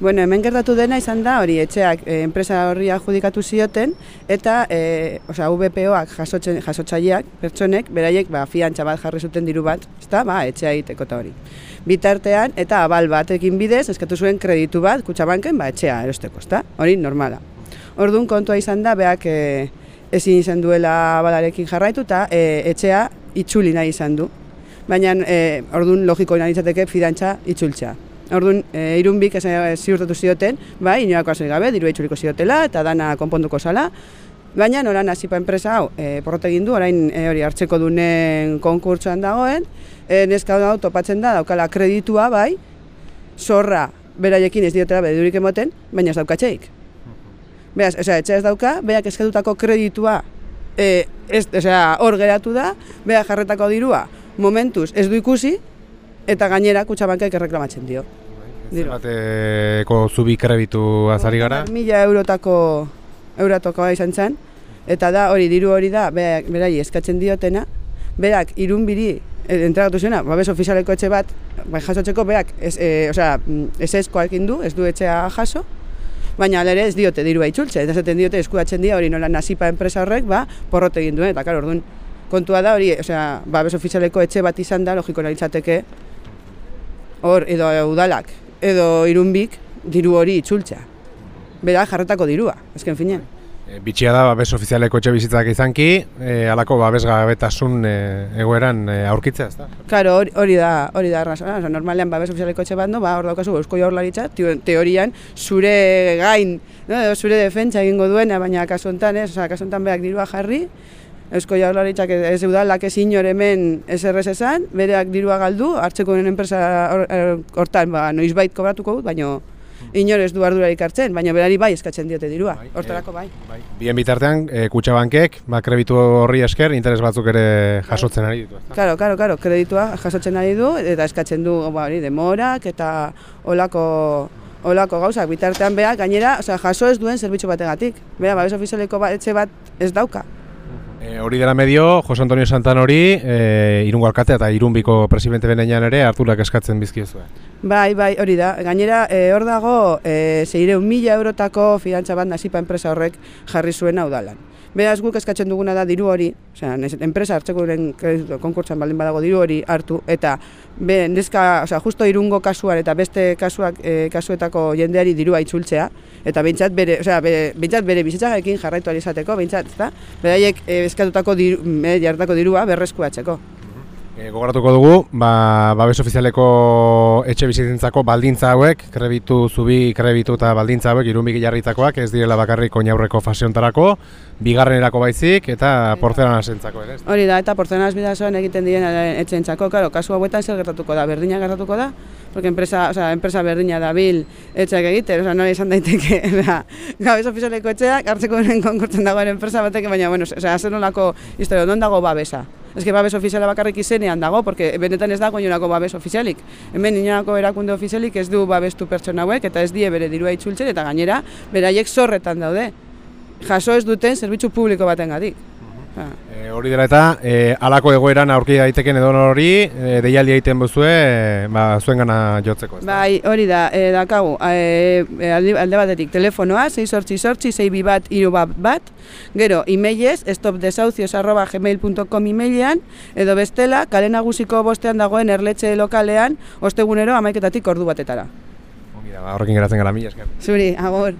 Bueno, hemen gertatu dena izan da, hori etxeak e, enpresa horri adjudikatu zioten, eta e, osea, VPOak jasotzen, jasotzaileak, pertsonek, beraiek ba, fiantza bat jarri zuten diru bat, ezta, ba, etxea egiteko eta hori. Bitartean, eta abal batekin bidez, eskatu zuen kreditu bat, kutsabanken, ba, etxea erosteko, ezta, hori normala. Orduan kontua izan da, beak e, ezin izan duela abalarekin jarraitu, eta e, etxea itzuli nahi izan du. Baina, e, orduan logiko nahi izateke fidantza itzultzea. Orduan, e, irunbik ez ziurtatu zioten, bai, inoako azoi gabe, diru itxuriko ziotela, eta dana konponduko zala. Baina, noran nazipa enpresa hau, e, porrote egin du, orain e, hori hartzeko dunen konkurtsoan dagoen, e, neska hau topatzen da, daukala kreditua, bai, zorra beraiekin ez diotela bedurik emoten, baina ez daukatzeik. Beaz, osea, etxe ez dauka, beak eskatutako kreditua e, ez, osea, hor geratu da, beak jarretako dirua momentuz ez du ikusi, eta gainera kutsabankaik erreklamatzen dio. Zenbateko zubi krebitu azari gara? Mila eurotako eurotako izan zen, eta da hori diru hori da, berak, berai eskatzen diotena, berak irunbiri e, entregatu zuena, babes ofizialeko etxe bat, bai jasotzeko berak, ez, e, osea, ez ezkoarekin du, ez du etxea jaso, baina alere ez diote dirua itzultze, ez zaten diote eskuatzen dia hori nola nazipa enpresa horrek, ba, porrote egin duen, eta karo, orduan, kontua da hori, osea, babes ofizialeko etxe bat izan da, logiko naritzateke, hor, edo udalak, edo irunbik, diru hori itzultzea. Bera, jarretako dirua, ezken finen. E, bitxia da, babes ofizialeko etxe bizitzak izanki, e, alako babes gabetasun e, egoeran e, aurkitzea, ez da? Karo, hori da, hori da, arrazoa. normalean babes ofizialeko etxe bando, ba, hor daukazu, eusko jaurlaritza, teorian, zure gain, no, zure defentsa egingo duena, baina kasu honetan, ez, oza, kasu honetan berak dirua jarri, Eusko Jaurlaritzak ez udalak ez inor hemen eserrez esan, bereak dirua galdu, hartzeko enpresa hortan ba, noizbait kobratuko dut, baina inor ez du ardurarik hartzen, baina berari bai eskatzen diote dirua, bai, hortarako bai. bai. Bien bitartean, e, kutsabankek, ba, kreditu horri esker, interes batzuk ere jasotzen ari ditu. Karo, karo, karo, kreditua jasotzen ari du, eta eskatzen du ba, hori, demorak, eta olako olako gauzak bitartean beha, gainera, osea, jaso ez duen zerbitzu bategatik. Bera, babes ofizialeko ba, etxe bat ez dauka. E, hori dela medio, Jose Antonio Santan hori, e, irungo alkatea eta irunbiko presidente benean ere harturak eskatzen bizkiozue. Bai, bai, hori da. Gainera, e, hor dago, e, zeireun mila eurotako fidantza bat nazipa enpresa horrek jarri zuen hau dalan. Beraz guk eskatzen duguna da diru hori, osea, enpresa hartzeko den konkurtsan baldin badago diru hori hartu eta be neska, osea, justo irungo kasuan eta beste kasuak e, kasuetako jendeari dirua itzultzea eta beintzat bere, osea, bere beintzat bere bizitzarekin jarraitu ali izateko, beintzat, ezta? Beraiek e, eskatutako diru, me, jartako dirua berreskuratzeko. E, gogoratuko dugu, ba, babes ofizialeko etxe bizitintzako baldintza hauek, krebitu, zubi, krebitu eta baldintza hauek, irunbik jarritakoak, ez direla bakarrik oinaurreko fasiontarako, bigarren erako baizik eta porzelana zentzako ere. Hori da, eta porzelana bidazoan egiten diren etxentzako, karo, kasu hauetan zer gertatuko da, berdina gertatuko da, porque enpresa, o sea, enpresa berdina da bil etxeak egiten, o sea, nola izan daiteke, da, gabez ofizialeko etxeak, hartzeko konkurtzen dagoen enpresa batek, baina, bueno, o sea, zer nolako historio, non dago babesa? Que babes ofiziala bakarrik izenean dago, porque benetan ez dago inonako babes ofizialik. Hemen inonako erakunde ofizialik ez du babestu pertsona hauek, eta ez die bere dirua itzultzen, eta gainera, beraiek zorretan daude. Jaso ez duten zerbitzu publiko baten gadik. E, hori dela eta, e, alako egoeran aurki daiteken edo hori, e, deialdi egiten buzue, e, ba, zuen gana jotzeko. Ez bai, hori da, e, dakagu, e, alde batetik, telefonoa, 6 sortzi sortzi, 6 bi bat, iru bat bat, gero, e-mailez, stopdesauzios arroba gmail.com e-mailean, edo bestela, kale nagusiko bostean dagoen erletxe lokalean, ostegunero amaiketatik ordu batetara. Ba, horrekin geratzen gara, mila esker. Zuri, agor.